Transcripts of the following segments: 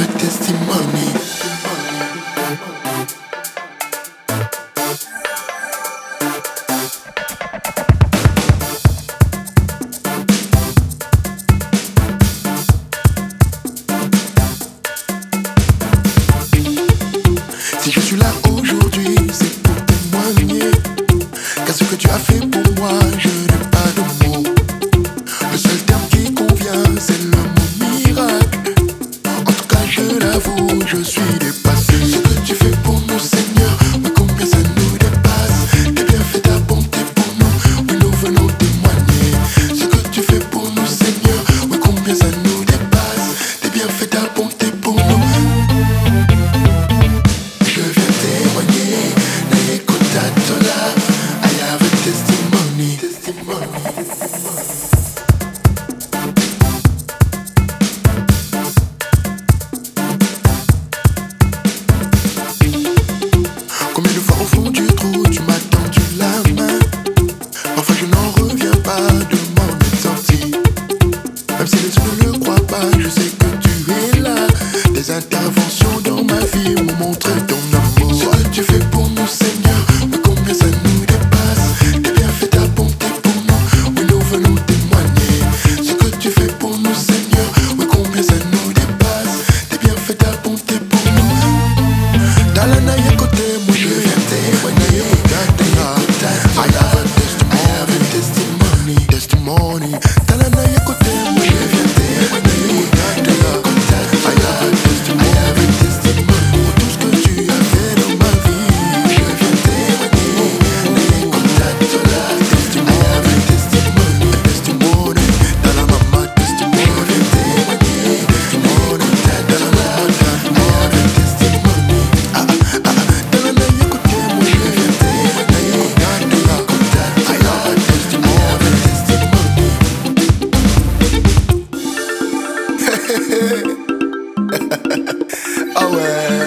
have a Ouais.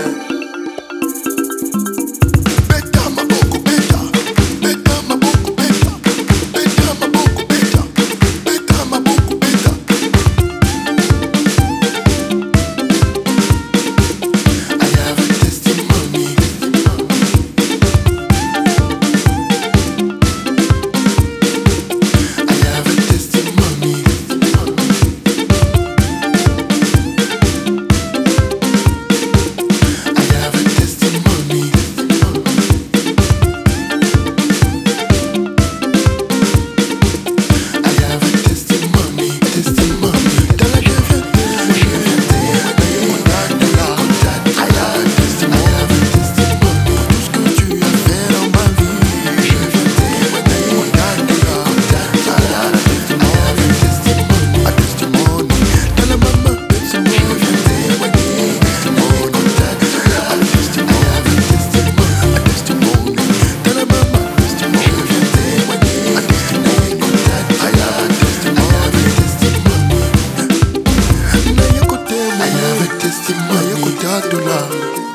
cuidado lá.